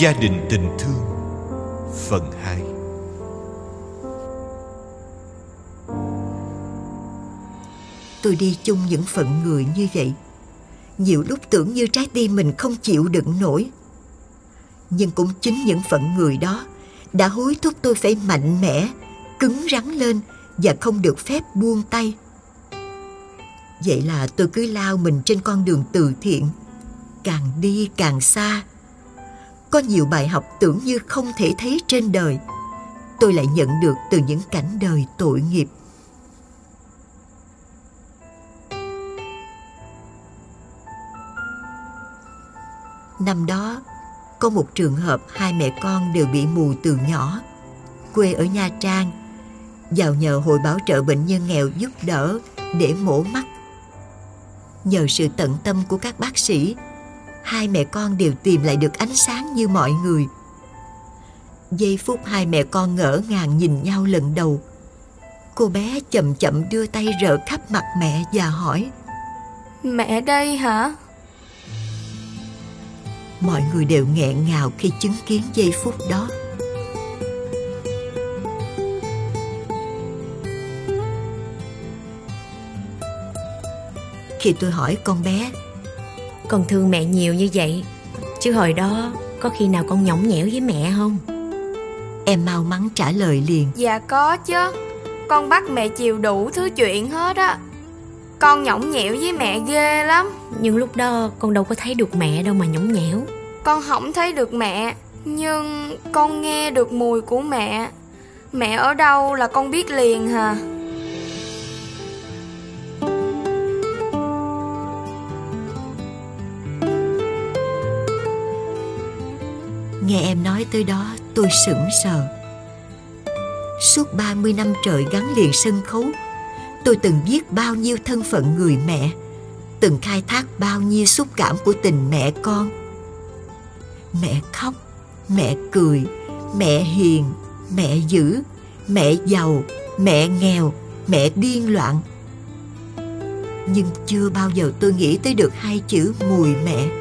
Gia đình tình thương, Phần 2 Tôi đi chung những phận người như vậy. Nhiều lúc tưởng như trái tim mình không chịu đựng nổi. Nhưng cũng chính những phận người đó Đã hối thúc tôi phải mạnh mẽ, Cứng rắn lên Và không được phép buông tay. Vậy là tôi cứ lao mình trên con đường từ thiện, Càng đi càng xa có nhiều bài học tưởng như không thể thấy trên đời Tôi lại nhận được từ những cảnh đời tội nghiệp Năm đó, có một trường hợp hai mẹ con đều bị mù từ nhỏ. Quê ở Nha Trang, vào nhờ hội bảo trợ bệnh nhân nghèo giúp đỡ để mổ mắt. Nhờ sự tận tâm của các bác sĩ, hai mẹ con đều tìm lại được ánh sáng như mọi người. Giây phút hai mẹ con ngỡ ngàng nhìn nhau lần đầu, cô bé chậm chậm đưa tay rỡ khắp mặt mẹ và hỏi Mẹ đây hả? mọi người đều nghẹn ngào khi chứng kiến giây phút đó khi tôi hỏi con bé con thương mẹ nhiều như vậy chứ hồi đó có khi nào con nhõng nhẽo với mẹ không? Em mau mắn trả lời liền. Dạ có chứ. Con bắt mẹ chiều đủ thứ chuyện hết á. Con nhõng nhẽo với mẹ ghê lắm. Nhưng lúc đó con đâu có thấy được mẹ đâu mà nhõng nhẽo. Con không thấy được mẹ Nhưng con nghe được mùi của mẹ. Mẹ ở đâu là con biết liền hả Nghe em nói tới đó, tôi sững sờ. Suốt 30 năm trời gắn liền sân khấu, tôi từng biết bao nhiêu thân phận người mẹ, từng khai thác bao nhiêu xúc cảm của tình mẹ con. Mẹ khóc, mẹ cười, mẹ hiền, mẹ dữ, mẹ giàu, mẹ nghèo, mẹ điên loạn. Nhưng chưa bao giờ tôi nghĩ tới được hai chữ mùi mẹ.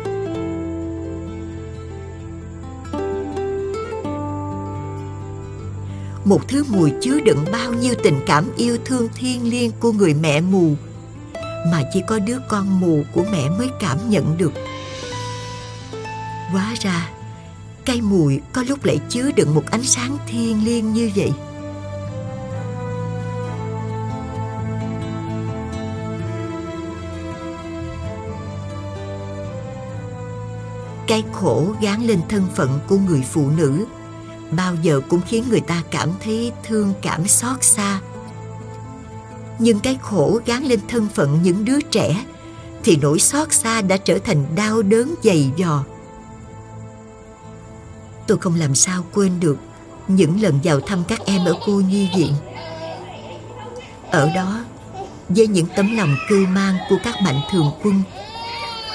Một thứ mùi chứa đựng bao nhiêu tình cảm yêu thương thiêng liêng của người mẹ mù, mà chỉ có đứa con mù của mẹ mới cảm nhận được. Hóa ra, cây mùi có lúc lại chứa đựng một ánh sáng thiêng liêng như vậy. Cái khổ gán lên thân phận của người phụ nữ bao giờ cũng khiến người ta cảm thấy thương, cảm xót xa. Nhưng cái khổ gán lên thân phận những đứa trẻ thì nỗi xót xa đã trở thành đau đớn dày dò. Tôi không làm sao quên được những lần vào thăm các em ở cô nhi viện. Ở đó, với những tấm lòng cưu mang của các mạnh thường quân,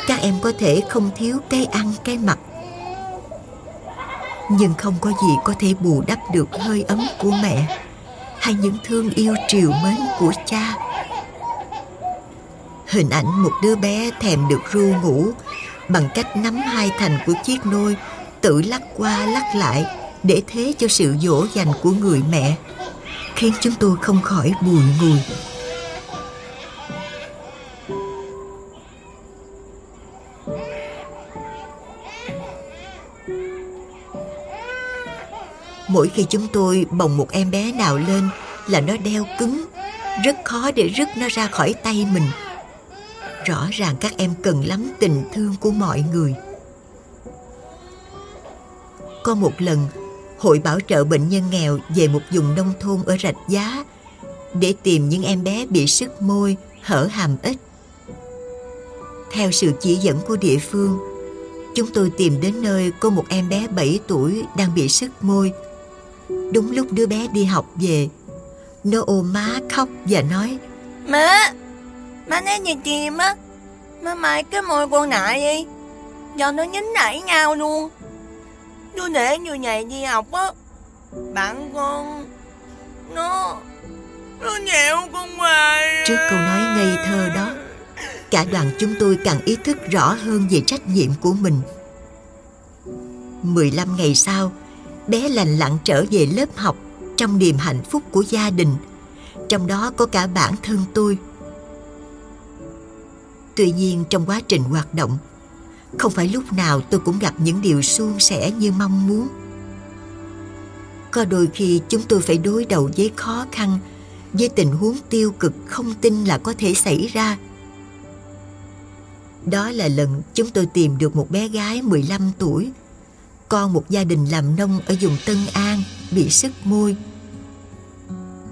các em có thể không thiếu cái ăn, cái mặc nhưng không có gì có thể bù đắp được hơi ấm của mẹ hay những thương yêu triều mến của cha. Hình ảnh một đứa bé thèm được ru ngủ bằng cách nắm hai thành của chiếc nôi, tự lắc qua lắc lại để thế cho sự dỗ dành của người mẹ, khiến chúng tôi không khỏi bùi ngùi. Mỗi khi chúng tôi bồng một em bé nào lên là nó đeo cứng, rất khó để rứt nó ra khỏi tay mình. Rõ ràng các em cần lắm tình thương của mọi người. Có một lần, Hội bảo trợ bệnh nhân nghèo về một vùng nông thôn ở Rạch Giá để tìm những em bé bị sức môi, hở hàm ếch. Theo sự chỉ dẫn của địa phương, chúng tôi tìm đến nơi có một em bé 7 tuổi đang bị sức môi Đúng lúc đứa bé đi học về Nó ôm má khóc và nói Má Má nói gì chìm á Má mày cái môi con nại đi. Giờ nó nhính nảy nhau luôn. Tôi để như vậy đi học á Bạn con Nó Nó nhẹo con hoài Trước câu nói ngây thơ đó Cả đoàn chúng tôi càng ý thức rõ hơn về trách nhiệm của mình. 15 ngày sau, bé lành lặn trở về lớp học trong niềm hạnh phúc của gia đình, trong đó có cả bản thân tôi. Tuy nhiên trong quá trình hoạt động, không phải lúc nào tôi cũng gặp những điều suôn sẻ như mong muốn. Có đôi khi chúng tôi phải đối đầu với khó khăn, với tình huống tiêu cực không tin là có thể xảy ra. Đó là lần chúng tôi tìm được một bé gái 15 tuổi, con một gia đình làm nông ở vùng Tân An, bị sức môi.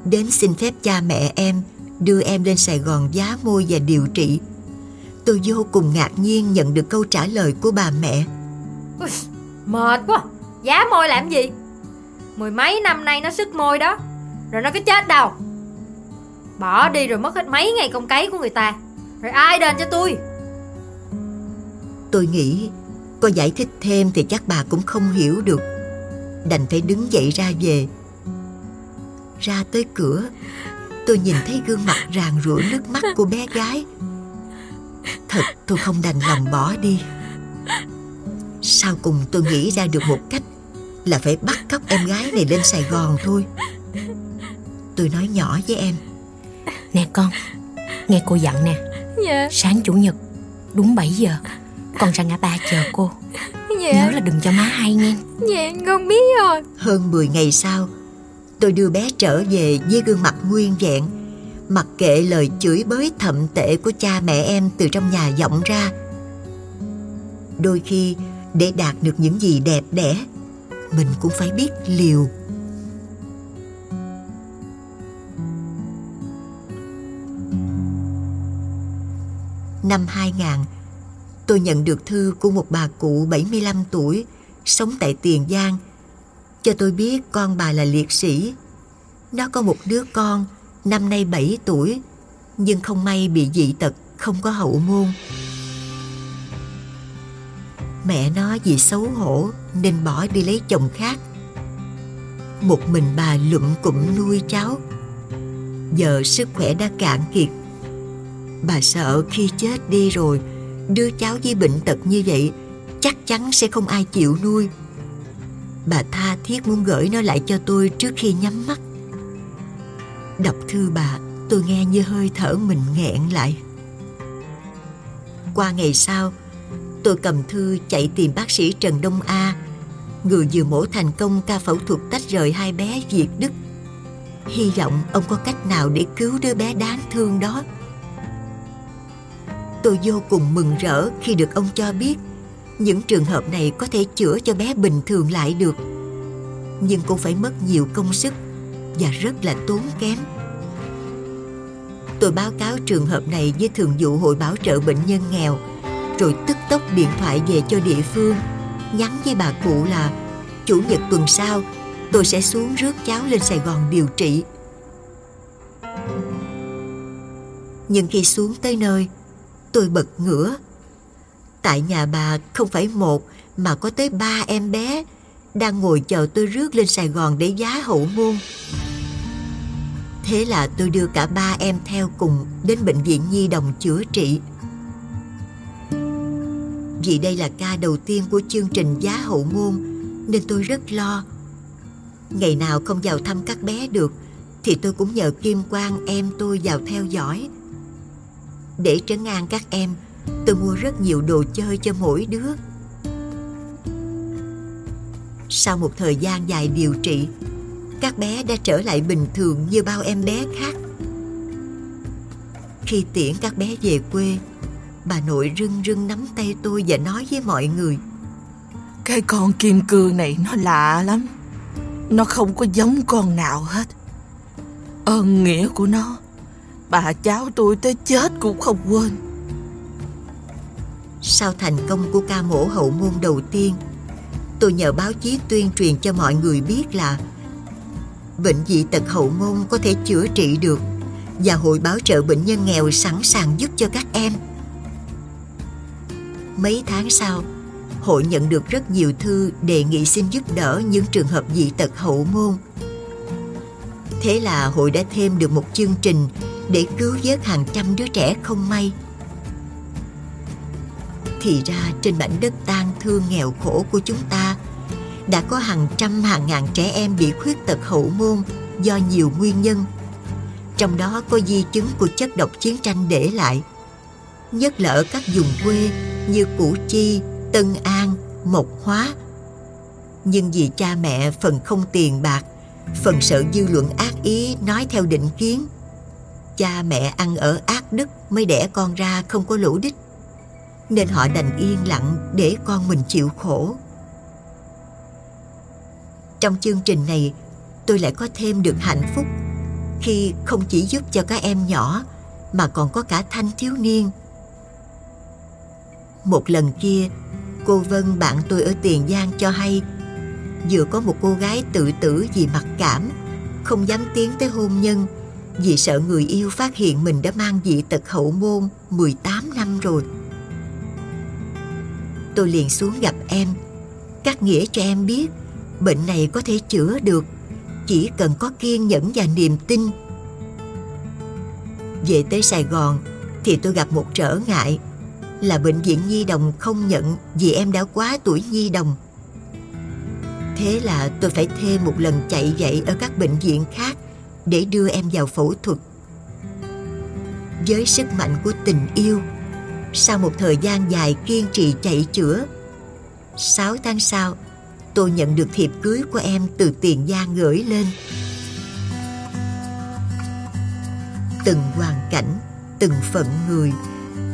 Đến xin phép cha mẹ em đưa em lên Sài Gòn giá môi và điều trị. Tôi vô cùng ngạc nhiên nhận được câu trả lời của bà mẹ. Ui, mệt quá Giá môi làm gì Mười mấy năm nay nó sức môi đó Rồi nó có chết đâu Bỏ đi rồi mất hết mấy ngày công cấy của người ta Rồi ai đền cho tôi Tôi nghĩ có giải thích thêm thì chắc bà cũng không hiểu được. Đành phải đứng dậy ra về. Ra tới cửa, tôi nhìn thấy gương mặt ràng rủa nước mắt của bé gái. Thật tôi không đành lòng bỏ đi. Sau cùng tôi nghĩ ra được một cách là phải bắt cóc em gái này lên Sài Gòn thôi. Tôi nói nhỏ với em. Nè con, nghe cô dặn nè. Dạ Sáng chủ nhật, đúng 7 giờ, con ra ngã ba chờ cô. Dạ Nhớ là đừng cho má hay nghe. Dạ con biết rồi Hơn 10 ngày sau, tôi đưa bé trở về với gương mặt nguyên vẹn, mặc kệ lời chửi bới thậm tệ của cha mẹ em từ trong nhà vọng ra. Đôi khi, để đạt được những gì đẹp đẽ, mình cũng phải biết liều. Năm 2000, tôi nhận được thư của một bà cụ 75 tuổi, sống tại Tiền Giang, cho tôi biết con bà là liệt sĩ. Nó có một đứa con, năm nay 7 tuổi, nhưng không may bị dị tật, không có hậu môn. Mẹ nó vì xấu hổ nên bỏ đi lấy chồng khác. Một mình bà lụm cụm nuôi cháu. Giờ sức khỏe đã cạn kiệt. Bà sợ khi chết đi rồi, đứa cháu với bệnh tật như vậy chắc chắn sẽ không ai chịu nuôi. Bà tha thiết muốn gửi nó lại cho tôi trước khi nhắm mắt. Đọc thư bà, tôi nghe như hơi thở mình nghẹn lại. Qua ngày sau, tôi cầm thư chạy tìm bác sĩ Trần Đông A, người vừa mổ thành công ca phẫu thuật tách rời hai bé Việt Đức. Hy vọng ông có cách nào để cứu đứa bé đáng thương đó. Tôi vô cùng mừng rỡ khi được ông cho biết những trường hợp này có thể chữa cho bé bình thường lại được. Nhưng cũng phải mất nhiều công sức và rất là tốn kém. Tôi báo cáo trường hợp này với Thường vụ Hội Bảo trợ Bệnh nhân nghèo rồi tức tốc điện thoại về cho địa phương nhắn với bà cụ là chủ nhật tuần sau tôi sẽ xuống rước cháu lên Sài Gòn điều trị. Nhưng khi xuống tới nơi, tôi bật ngửa. Tại nhà bà không phải một, mà có tới ba em bé đang ngồi chờ tôi rước lên Sài Gòn để giá hậu môn. Thế là tôi đưa cả ba em theo cùng đến bệnh viện Nhi Đồng chữa trị. Vì đây là ca đầu tiên của chương trình giá hậu môn, nên tôi rất lo. Ngày nào không vào thăm các bé được, thì tôi cũng nhờ Kim Quang em tôi vào theo dõi. Để trấn an các em, tôi mua rất nhiều đồ chơi cho mỗi đứa. Sau một thời gian dài điều trị, các bé đã trở lại bình thường như bao em bé khác. Khi tiễn các bé về quê, bà nội rưng rưng nắm tay tôi và nói với mọi người. Cái con kim cương này nó lạ lắm Nó không có giống con nào hết Ơn nghĩa của nó Bà cháu tôi tới chết cũng không quên Sau thành công của ca mổ hậu môn đầu tiên, tôi nhờ báo chí tuyên truyền cho mọi người biết là bệnh dị tật hậu môn có thể chữa trị được và hội bảo trợ bệnh nhân nghèo sẵn sàng giúp cho các em. Mấy tháng sau, hội nhận được rất nhiều thư đề nghị xin giúp đỡ những trường hợp dị tật hậu môn. Thế là hội đã thêm được một chương trình để cứu vớt hàng trăm đứa trẻ không may. Thì ra trên mảnh đất tan thương nghèo khổ của chúng ta đã có hàng trăm hàng ngàn trẻ em bị khuyết tật hậu môn do nhiều nguyên nhân. Trong đó có di chứng của chất độc chiến tranh để lại, nhất là ở các vùng quê như Củ Chi, Tân An, Mộc Hóa. Nhưng vì cha mẹ phần không tiền bạc, phần sợ dư luận ác ý nói theo định kiến, cha mẹ ăn ở ác đức mới đẻ con ra không có lũ đích. Nên họ đành yên lặng để con mình chịu khổ. Trong chương trình này, tôi lại có thêm được hạnh phúc khi không chỉ giúp cho các em nhỏ, mà còn có cả thanh thiếu niên. Một lần kia, cô vân bạn tôi ở tiền giang cho hay, vừa có một cô gái tự tử vì mặc cảm, không dám tiến tới hôn nhân vì sợ người yêu phát hiện mình đã mang dị tật hậu môn 18 năm rồi. Tôi liền xuống gặp em, cắt nghĩa cho em biết bệnh này có thể chữa được, chỉ cần có kiên nhẫn và niềm tin. Về tới Sài Gòn thì tôi gặp một trở ngại là bệnh viện nhi đồng không nhận vì em đã quá tuổi nhi đồng. Thế là tôi phải thêm một lần chạy dậy ở các bệnh viện khác để đưa em vào phẫu thuật. Với sức mạnh của tình yêu, sau một thời gian dài kiên trì chạy chữa, 6 tháng sau, tôi nhận được thiệp cưới của em từ Tiền Giang gửi lên. Từng hoàn cảnh, từng phận người,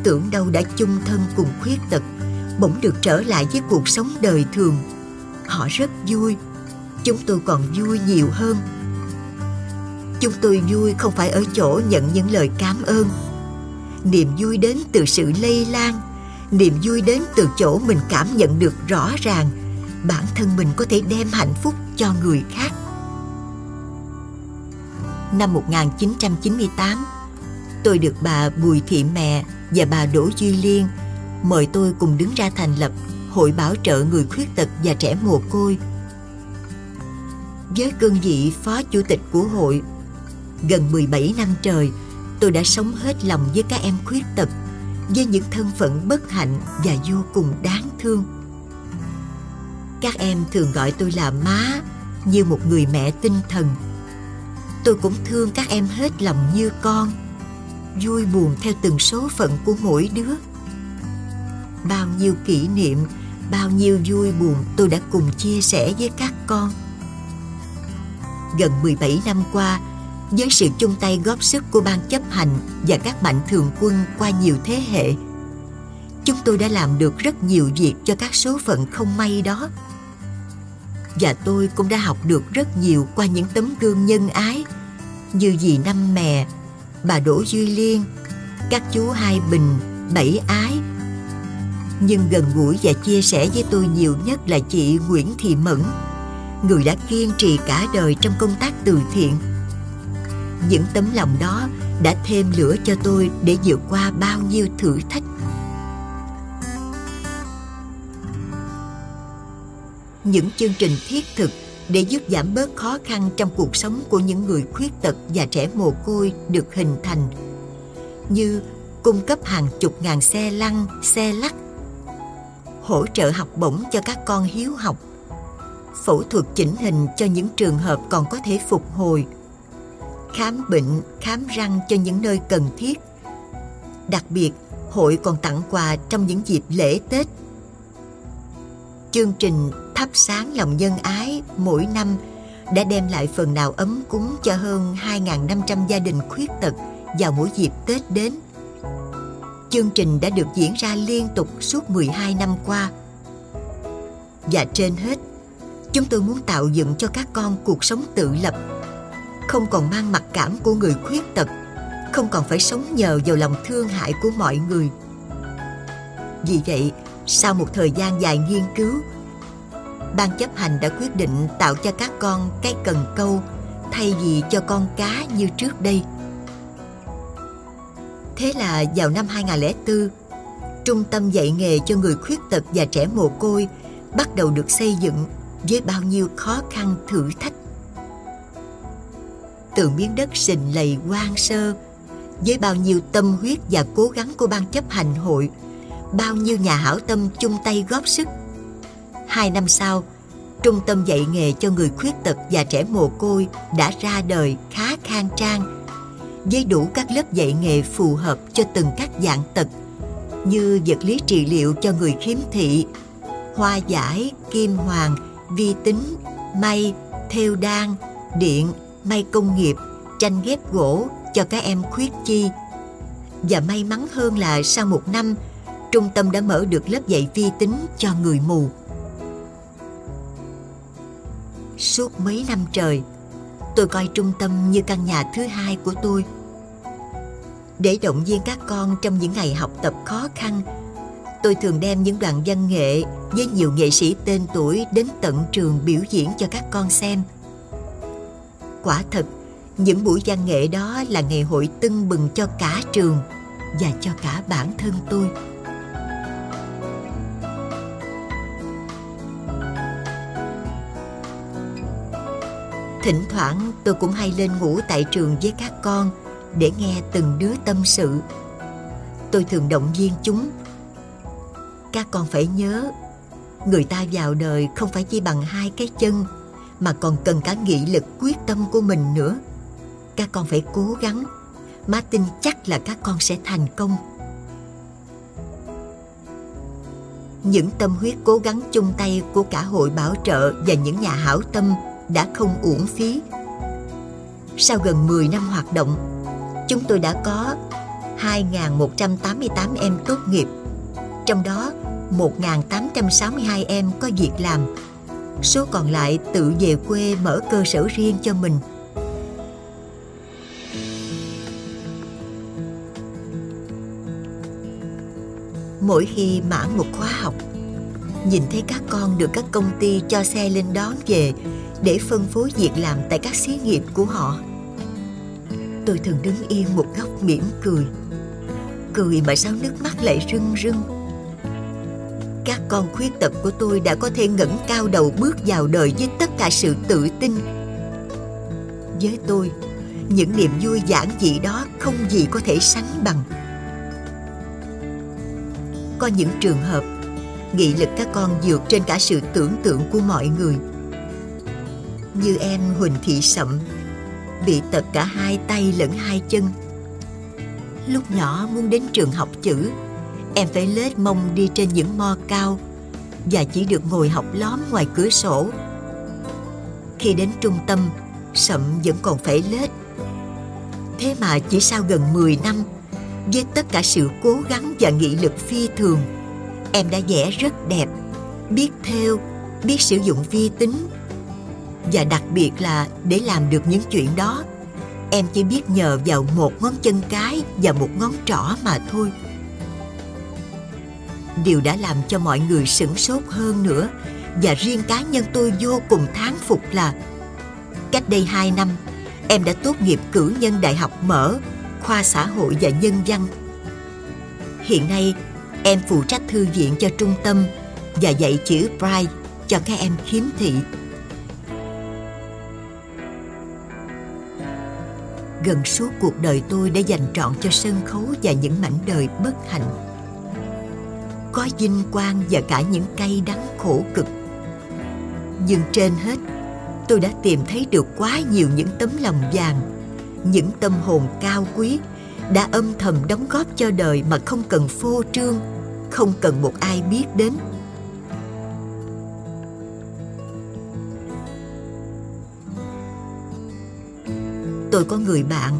tưởng đâu đã chung thân cùng khuyết tật, bỗng được trở lại với cuộc sống đời thường. Họ rất vui, chúng tôi còn vui nhiều hơn Chúng tôi vui không phải ở chỗ nhận những lời cảm ơn. Niềm vui đến từ sự lây lan, Niềm vui đến từ chỗ mình cảm nhận được rõ ràng, Bản thân mình có thể đem hạnh phúc cho người khác. Năm 1998 Tôi được bà Bùi Thị Mẹ và bà Đỗ Duy Liên Mời tôi cùng đứng ra thành lập Hội bảo trợ người khuyết tật và trẻ mồ côi. Với cương vị phó chủ tịch của hội Gần 17 năm trời, tôi đã sống hết lòng với các em khuyết tật, với những thân phận bất hạnh và vô cùng đáng thương. Các em thường gọi tôi là má, như một người mẹ tinh thần. Tôi cũng thương các em hết lòng như con, vui buồn theo từng số phận của mỗi đứa. Bao nhiêu kỷ niệm, bao nhiêu vui buồn tôi đã cùng chia sẻ với các con. Gần 17 năm qua, với sự chung tay góp sức của ban chấp hành và các mạnh thường quân qua nhiều thế hệ. Chúng tôi đã làm được rất nhiều việc cho các số phận không may đó. Và tôi cũng đã học được rất nhiều qua những tấm gương nhân ái như dì Năm Mè, bà Đỗ Duy Liên, các chú Hai Bình, Bảy Ái. Nhưng gần gũi và chia sẻ với tôi nhiều nhất là chị Nguyễn Thị Mẫn, người đã kiên trì cả đời trong công tác từ thiện những tấm lòng đó đã thêm lửa cho tôi để vượt qua bao nhiêu thử thách. Những chương trình thiết thực để giúp giảm bớt khó khăn trong cuộc sống của những người khuyết tật và trẻ mồ côi được hình thành. Như cung cấp hàng chục ngàn xe lăn, xe lắc, hỗ trợ học bổng cho các con hiếu học, phẫu thuật chỉnh hình cho những trường hợp còn có thể phục hồi khám bệnh, khám răng cho những nơi cần thiết. Đặc biệt, hội còn tặng quà trong những dịp lễ Tết. Chương trình thắp sáng lòng nhân ái mỗi năm đã đem lại phần nào ấm cúng cho hơn 2.500 gia đình khuyết tật vào mỗi dịp Tết đến. Chương trình đã được diễn ra liên tục suốt 12 năm qua. Và trên hết, chúng tôi muốn tạo dựng cho các con cuộc sống tự lập không còn mang mặc cảm của người khuyết tật, không còn phải sống nhờ vào lòng thương hại của mọi người. Vì vậy, sau một thời gian dài nghiên cứu, ban chấp hành đã quyết định tạo cho các con cái cần câu thay vì cho con cá như trước đây. Thế là vào năm 2004 trung tâm dạy nghề cho người khuyết tật và trẻ mồ côi bắt đầu được xây dựng với bao nhiêu khó khăn thử thách từ miếng đất sình lầy quan sơ. Với bao nhiêu tâm huyết và cố gắng của ban chấp hành hội bao nhiêu nhà hảo tâm chung tay góp sức. Hai năm sau Trung tâm dạy nghề cho người khuyết tật và trẻ mồ côi đã ra đời khá khang trang với đủ các lớp dạy nghề phù hợp cho từng các dạng tật như vật lý trị liệu cho người khiếm thị, hoa giải, kim hoàng, vi tính, may, thêu đan, điện, may công nghiệp, tranh ghép gỗ cho các em khuyết chi. Và may mắn hơn là sau một năm, trung tâm đã mở được lớp dạy vi tính cho người mù. Suốt mấy năm trời, tôi coi trung tâm như căn nhà thứ hai của tôi. Để động viên các con trong những ngày học tập khó khăn, tôi thường đem những đoạn văn nghệ với nhiều nghệ sĩ tên tuổi đến tận trường biểu diễn cho các con xem. Quả thật, những buổi văn nghệ đó là ngày hội tưng bừng cho cả trường và cho cả bản thân tôi. Thỉnh thoảng tôi cũng hay lên ngủ tại trường với các con để nghe từng đứa tâm sự. Tôi thường động viên chúng. Các con phải nhớ, người ta vào đời không phải chỉ bằng hai cái chân mà còn cần cả nghị lực quyết tâm của mình nữa. Các con phải cố gắng, má tin chắc là các con sẽ thành công. Những tâm huyết cố gắng chung tay của cả hội bảo trợ và những nhà hảo tâm đã không uổng phí. Sau gần 10 năm hoạt động, chúng tôi đã có 2.188 em tốt nghiệp, trong đó 1.862 em có việc làm, số còn lại tự về quê mở cơ sở riêng cho mình. Mỗi khi mãn một khóa học, nhìn thấy các con được các công ty cho xe lên đón về để phân phối việc làm tại các xí nghiệp của họ. Tôi thường đứng yên một góc mỉm cười. Cười mà sao nước mắt lại rưng rưng. Các con khuyết tật của tôi đã có thể ngẩng cao đầu bước vào đời với tất cả sự tự tin. Với tôi, những niềm vui giản dị đó không gì có thể sánh bằng. Có những trường hợp, nghị lực các con vượt trên cả sự tưởng tượng của mọi người – như em Huỳnh Thị Sậm bị tật cả hai tay lẫn hai chân. Lúc nhỏ muốn đến trường học chữ, em phải lết mông đi trên những mo cao và chỉ được ngồi học lóm ngoài cửa sổ. Khi đến trung tâm, Sậm vẫn còn phải lết. Thế mà chỉ sau gần 10 năm, với tất cả sự cố gắng và nghị lực phi thường, em đã vẽ rất đẹp, biết theo, biết sử dụng vi tính và đặc biệt là để làm được những chuyện đó em chỉ biết nhờ vào một ngón chân cái và một ngón trỏ mà thôi điều đã làm cho mọi người sửng sốt hơn nữa. Và riêng cá nhân tôi vô cùng thán phục là, cách đây hai năm, em đã tốt nghiệp cử nhân đại học mở khoa xã hội và nhân văn. Hiện nay, em phụ trách thư viện cho trung tâm và dạy chữ Braille cho các em khiếm thị. Gần suốt cuộc đời tôi đã dành trọn cho sân khấu và những mảnh đời bất hạnh có vinh quang và cả những cay đắng khổ cực nhưng trên hết, tôi đã tìm thấy được quá nhiều những tấm lòng vàng, những tâm hồn cao quý đã âm thầm đóng góp cho đời mà không cần phô trương, không cần một ai biết đến Tôi có người bạn,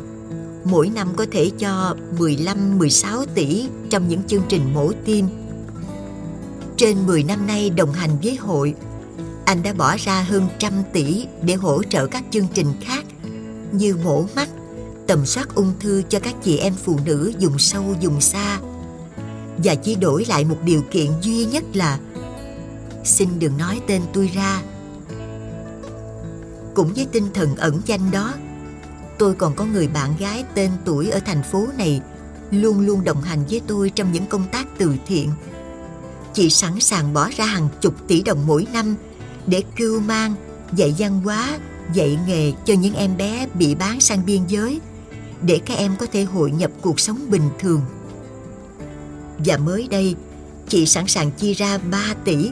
mỗi năm có thể cho 15-16 tỷ trong những chương trình mổ tim. Trên 10 năm nay đồng hành với hội, anh đã bỏ ra hơn trăm tỷ để hỗ trợ các chương trình khác như mổ mắt, tầm soát ung thư cho các chị em phụ nữ dùng sâu dùng xa. Và chỉ đổi lại một điều kiện duy nhất là xin đừng nói tên tôi ra. Cũng với tinh thần ẩn danh đó, Tôi còn có người bạn gái tên tuổi ở thành phố này luôn luôn đồng hành với tôi trong những công tác từ thiện. Chị sẵn sàng bỏ ra hàng chục tỷ đồng mỗi năm để cưu mang, dạy văn hóa, dạy nghề cho những em bé bị bán sang biên giới để các em có thể hội nhập cuộc sống bình thường. Và mới đây, chị sẵn sàng chi ra 3 tỷ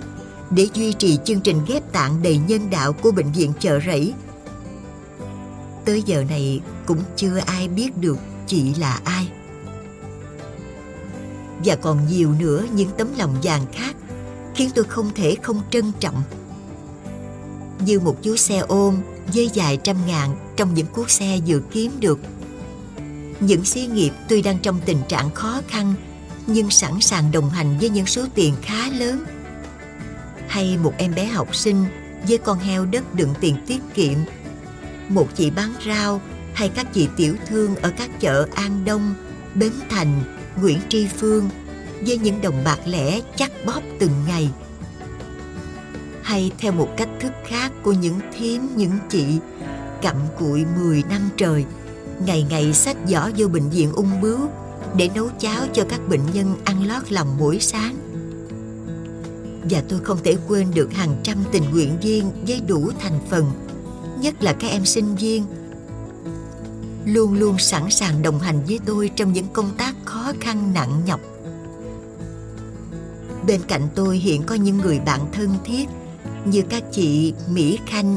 để duy trì chương trình ghép tạng đầy nhân đạo của bệnh viện chợ rẫy. Tới giờ này cũng chưa ai biết được chị là ai. Và còn nhiều nữa những tấm lòng vàng khác khiến tôi không thể không trân trọng. Như một chú xe ôm dây dài trăm ngàn trong những cuốc xe vừa kiếm được. Những xí nghiệp tuy đang trong tình trạng khó khăn nhưng sẵn sàng đồng hành với những số tiền khá lớn. Hay một em bé học sinh với con heo đất đựng tiền tiết kiệm. Một chị bán rau hay các chị tiểu thương ở các chợ An Đông, Bến Thành, Nguyễn Tri Phương với những đồng bạc lẻ chắc bóp từng ngày. Hay theo một cách thức khác của những thím, những chị cặm cụi 10 năm trời, ngày ngày xách giỏ vô bệnh viện ung bướu để nấu cháo cho các bệnh nhân ăn lót lòng mỗi sáng. Và tôi không thể quên được hàng trăm tình nguyện viên với đủ thành phần, nhất là các em sinh viên, luôn luôn sẵn sàng đồng hành với tôi trong những công tác khó khăn nặng nhọc. Bên cạnh tôi hiện có những người bạn thân thiết như các chị Mỹ Khanh,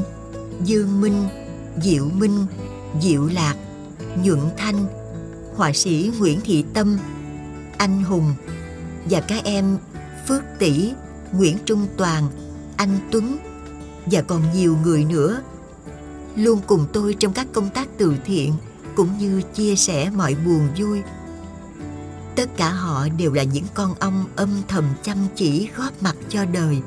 Dương Minh, Diệu Minh, Diệu Lạc, Nhuận Thanh, họa sĩ Nguyễn Thị Tâm, Anh Hùng và các em Phước Tỷ, Nguyễn Trung Toàn, Anh Tuấn và còn nhiều người nữa luôn cùng tôi trong các công tác từ thiện cũng như chia sẻ mọi buồn vui. Tất cả họ đều là những con ong âm thầm chăm chỉ góp mặt cho đời.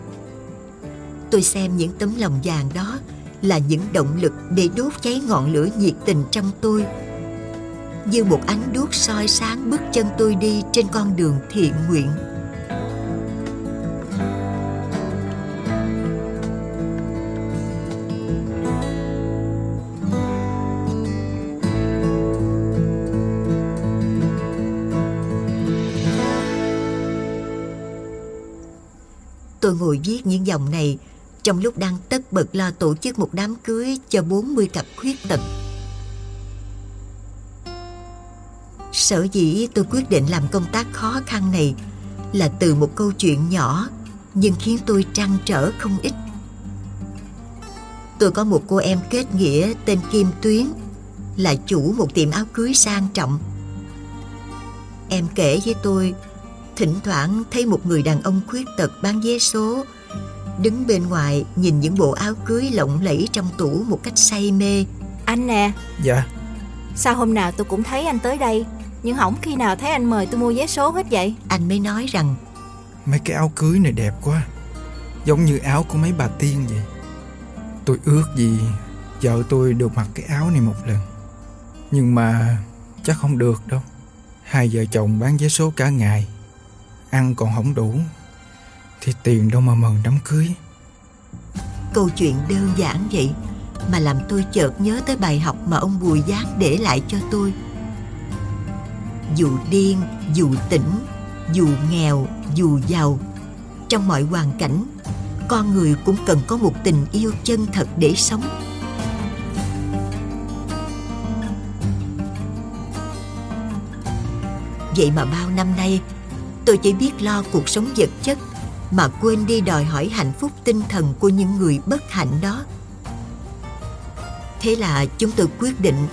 Tôi xem những tấm lòng vàng đó là những động lực để đốt cháy ngọn lửa nhiệt tình trong tôi như một ánh đuốc soi sáng bước chân tôi đi trên con đường thiện nguyện Tôi ngồi viết những dòng này trong lúc đang tất bật lo tổ chức một đám cưới cho 40 cặp khuyết tật. Sở dĩ tôi quyết định làm công tác khó khăn này là từ một câu chuyện nhỏ, nhưng khiến tôi trăn trở không ít. Tôi có một cô em kết nghĩa tên Kim Tuyến, là chủ một tiệm áo cưới sang trọng. Em kể với tôi thỉnh thoảng thấy một người đàn ông khuyết tật bán vé số đứng bên ngoài nhìn những bộ áo cưới lộng lẫy trong tủ một cách say mê. Anh nè, Dạ. Sao hôm nào tôi cũng thấy anh tới đây Nhưng không khi nào thấy anh mời tôi mua vé số hết vậy? Anh mới nói rằng Mấy cái áo cưới này đẹp quá Giống như áo của mấy bà tiên vậy. Tôi ước gì Vợ tôi được mặc cái áo này một lần Nhưng mà Chắc không được đâu. Hai vợ chồng bán vé số cả ngày Ăn còn không đủ Thì tiền đâu mà mừng đám cưới câu chuyện đơn giản vậy mà làm tôi chợt nhớ tới bài học mà ông Bùi Giác để lại cho tôi. Dù điên, dù tỉnh, dù nghèo, dù giàu, trong mọi hoàn cảnh, con người cũng cần có một tình yêu chân thật để sống. Vậy mà bao năm nay, tôi chỉ biết lo cuộc sống vật chất mà quên đi đòi hỏi hạnh phúc tinh thần của những người bất hạnh đó. Thế là chúng tôi quyết định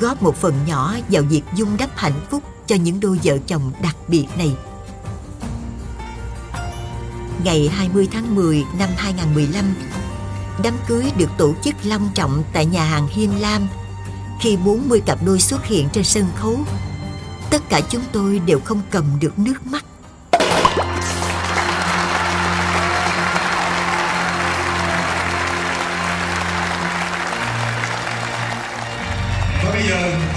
góp một phần nhỏ vào việc dung đắp hạnh phúc cho những đôi vợ chồng đặc biệt này. Ngày 20 tháng 10 năm 2015, đám cưới được tổ chức long trọng tại nhà hàng Hiên Lam. Khi 40 cặp đôi xuất hiện trên sân khấu, tất cả chúng tôi đều không cầm được nước mắt.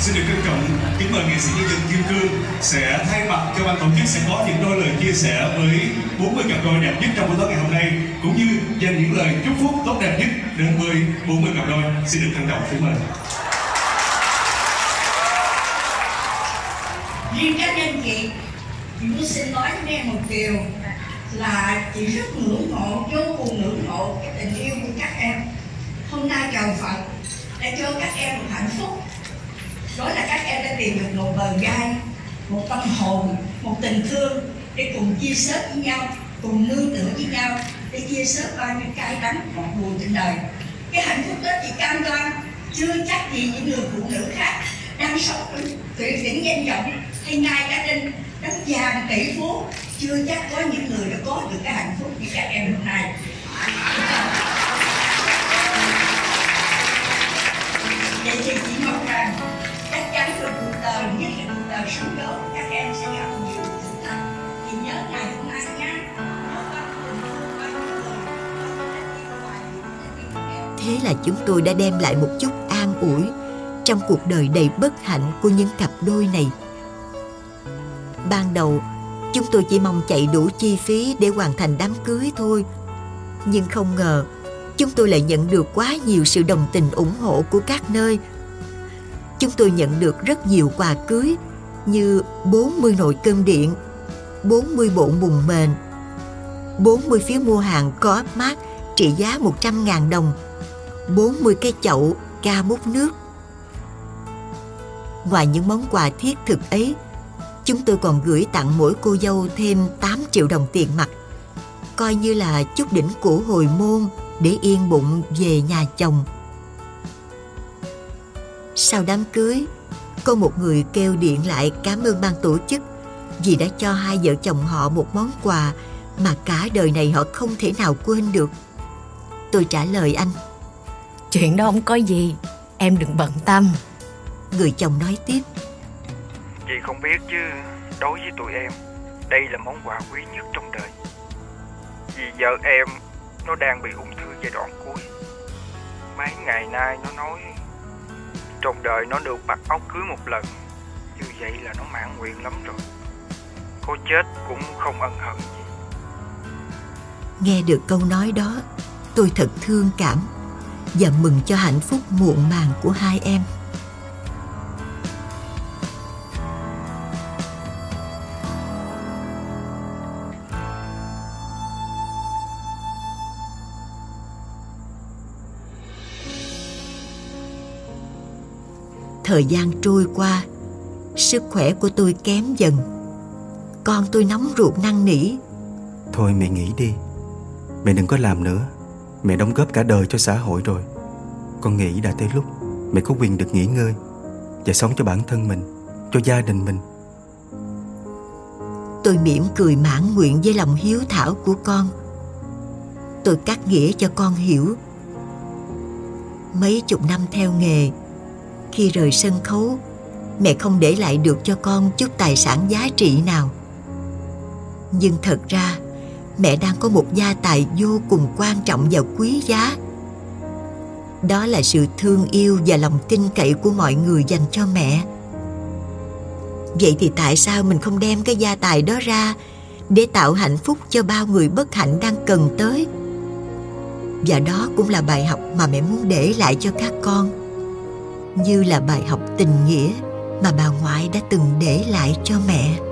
Xin được trân trọng kính mời nghệ sĩ nhân dân Kim Cương sẽ thay mặt cho ban tổ chức sẽ có những đôi lời chia sẻ với 40 cặp đôi đẹp nhất trong buổi tối ngày hôm nay, cũng như dành những lời chúc phúc tốt đẹp nhất đến với 40 cặp đôi. Xin được trân trọng kính mời. riêng cá nhân chị chị muốn xin nói với em một điều là chị rất ngưỡng mộ vô cùng bờ gai, một tâm hồn, một tình thương để cùng chia sẻ với nhau, cùng nương tựa với nhau để chia sớt bao nhiêu cay đắng ngọt buồn trên đời. Cái hạnh phúc đó chị cam đoan, chưa chắc gì những người phụ nữ khác đang sống tuyệt đỉnh danh vọng hay ngay cả trên đất vàng tỷ phú, chưa chắc có những người đã có được cái hạnh phúc như các em lúc này. Đời nhất là cuộc đời sống các em sẽ gặp nhiều thử thách thì nhớ ngày hôm nay nhé Thế là chúng tôi đã đem lại một chút an ủi trong cuộc đời đầy bất hạnh của những cặp đôi này. Ban đầu, chúng tôi chỉ mong chạy đủ chi phí để hoàn thành đám cưới thôi. Nhưng không ngờ, chúng tôi lại nhận được quá nhiều sự đồng tình ủng hộ của các nơi. Chúng tôi nhận được rất nhiều quà cưới như 40 nồi cơm điện, 40 bộ mùng mền, 40 phiếu mua hàng có mát trị giá 100.000 đồng, 40 cái chậu ca múc nước. Ngoài những món quà thiết thực ấy, chúng tôi còn gửi tặng mỗi cô dâu thêm 8 triệu đồng tiền mặt, coi như là chút đỉnh của hồi môn để yên bụng về nhà chồng. Sau đám cưới, có một người kêu điện lại cảm ơn ban tổ chức vì đã cho hai vợ chồng họ một món quà mà cả đời này họ không thể nào quên được. Tôi trả lời anh. Chuyện đó không có gì, em đừng bận tâm. Người chồng nói tiếp. Chị không biết chứ, đối với tụi em, đây là món quà quý nhất trong đời. Vì vợ em, nó đang bị ung thư giai đoạn cuối. Mấy ngày nay nó nói trong đời nó được mặc áo cưới một lần. Như vậy là nó mãn nguyện lắm rồi. Có chết cũng không ân hận gì. Nghe được câu nói đó, Tôi thật thương cảm Và mừng cho hạnh phúc muộn màng của hai em. Thời gian trôi qua Sức khỏe của tôi kém dần. Con tôi nóng ruột năn nỉ. Thôi mẹ nghỉ đi. Mẹ đừng có làm nữa. Mẹ đóng góp cả đời cho xã hội rồi. Con nghĩ đã tới lúc Mẹ có quyền được nghỉ ngơi Và sống cho bản thân mình Cho gia đình mình. Tôi mỉm cười mãn nguyện với lòng hiếu thảo của con. Tôi cắt nghĩa cho con hiểu. Mấy chục năm theo nghề khi rời sân khấu, mẹ không để lại được cho con chút tài sản giá trị nào. Nhưng thật ra, mẹ đang có một gia tài vô cùng quan trọng và quý giá. Đó là sự thương yêu và lòng tin cậy của mọi người dành cho mẹ. Vậy thì tại sao mình không đem cái gia tài đó ra để tạo hạnh phúc cho bao người bất hạnh đang cần tới? Và đó cũng là bài học mà mẹ muốn để lại cho các con như là bài học tình nghĩa mà bà ngoại đã từng để lại cho mẹ.